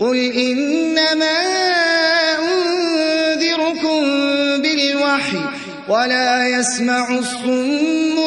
قل إنما أنذركم بالوحي ولا يسمع الصم